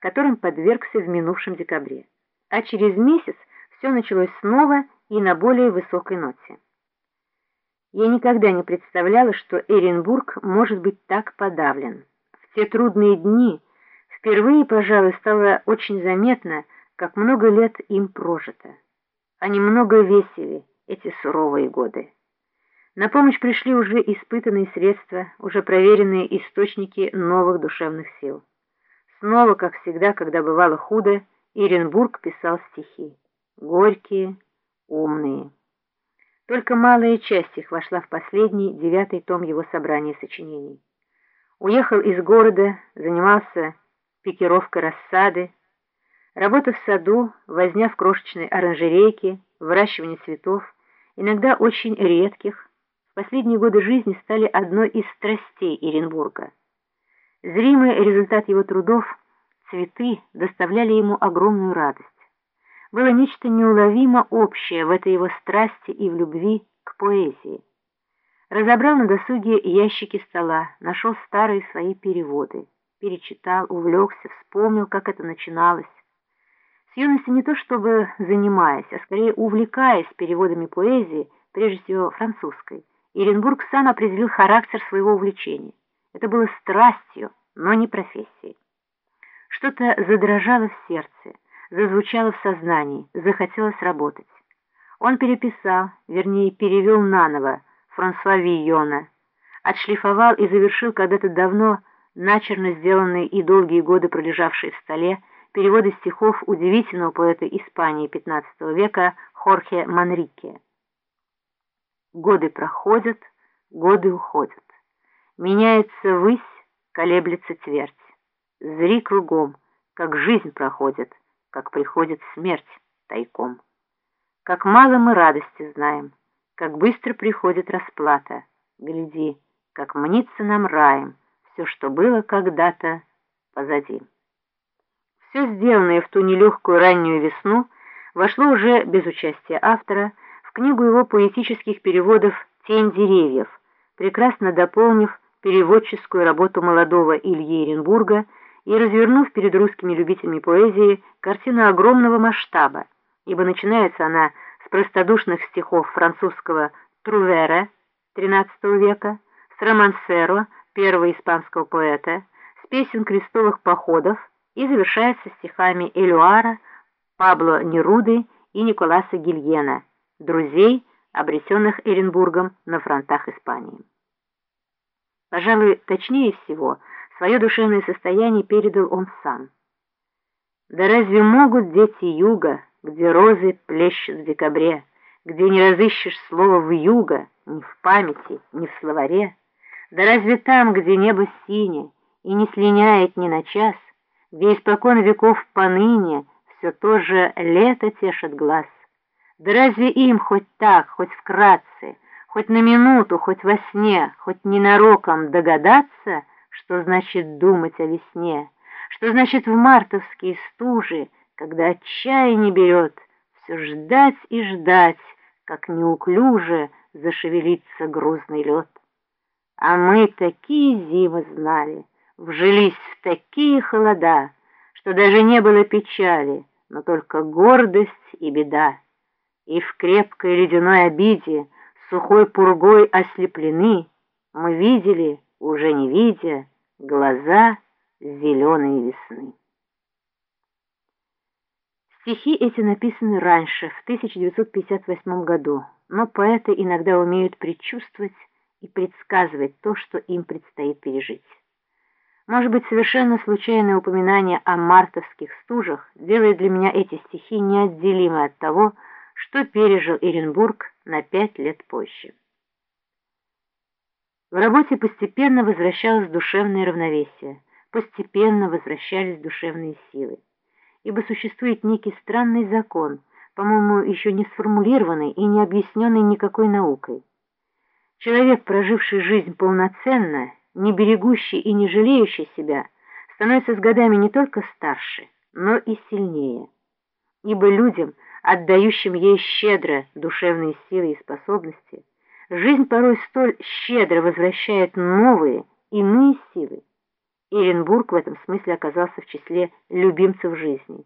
которым подвергся в минувшем декабре. А через месяц все началось снова и на более высокой ноте. Я никогда не представляла, что Эренбург может быть так подавлен. В те трудные дни впервые, пожалуй, стало очень заметно, как много лет им прожито. Они много весили, эти суровые годы. На помощь пришли уже испытанные средства, уже проверенные источники новых душевных сил. Снова, как всегда, когда бывало худо, Иренбург писал стихи. Горькие, умные. Только малая часть их вошла в последний, девятый том его собрания сочинений. Уехал из города, занимался пикировкой рассады, работа в саду, возня в крошечной оранжерейке, выращивание цветов, иногда очень редких, последние годы жизни стали одной из страстей Иренбурга. Зримый результат его трудов, цветы, доставляли ему огромную радость. Было нечто неуловимо общее в этой его страсти и в любви к поэзии. Разобрал на досуге ящики стола, нашел старые свои переводы, перечитал, увлекся, вспомнил, как это начиналось. С юности не то чтобы занимаясь, а скорее увлекаясь переводами поэзии, прежде всего французской, Иренбург сам определил характер своего увлечения. Это было страстью, но не профессией. Что-то задрожало в сердце, зазвучало в сознании, захотелось работать. Он переписал, вернее, перевел наново Франсуа Вийона, отшлифовал и завершил когда-то давно начерно сделанные и долгие годы пролежавшие в столе переводы стихов удивительного поэта Испании XV века Хорхе Манрике. Годы проходят, годы уходят. Меняется высь, колеблется твердь. Зри кругом, как жизнь проходит, как приходит смерть тайком. Как мало мы радости знаем, как быстро приходит расплата. Гляди, как мнится нам раем все, что было когда-то позади. Все сделанное в ту нелегкую раннюю весну вошло уже без участия автора книгу его поэтических переводов «Тень деревьев», прекрасно дополнив переводческую работу молодого Ильи Еренбурга и развернув перед русскими любителями поэзии картину огромного масштаба, ибо начинается она с простодушных стихов французского Трувера XIII века, с романсеро, первого испанского поэта, с песен крестовых походов и завершается стихами Элюара, Пабло Неруды и Николаса Гильена – друзей, обретенных Эренбургом на фронтах Испании. Пожалуй, точнее всего, свое душевное состояние передал он сам. Да разве могут дети юга, где розы плещут в декабре, где не разыщешь слова в юга, ни в памяти, ни в словаре, да разве там, где небо синее и не слиняет ни на час, где испокон веков поныне все то же лето тешит глаз, да разве им хоть так, хоть вкратце, хоть на минуту, хоть во сне, хоть ненароком догадаться, что значит думать о весне, что значит в мартовские стужи, когда отчаяние берет, все ждать и ждать, как неуклюже зашевелится грузный лед. А мы такие зимы знали, вжились в такие холода, что даже не было печали, но только гордость и беда и в крепкой ледяной обиде, сухой пургой ослеплены, мы видели, уже не видя, глаза зеленой весны. Стихи эти написаны раньше, в 1958 году, но поэты иногда умеют предчувствовать и предсказывать то, что им предстоит пережить. Может быть, совершенно случайное упоминание о мартовских стужах делает для меня эти стихи неотделимы от того, что пережил Эренбург на пять лет позже. В работе постепенно возвращалось душевное равновесие, постепенно возвращались душевные силы, ибо существует некий странный закон, по-моему, еще не сформулированный и не объясненный никакой наукой. Человек, проживший жизнь полноценно, не берегущий и не жалеющий себя, становится с годами не только старше, но и сильнее, ибо людям – отдающим ей щедро душевные силы и способности, жизнь порой столь щедро возвращает новые, иные силы. Эренбург в этом смысле оказался в числе любимцев жизни.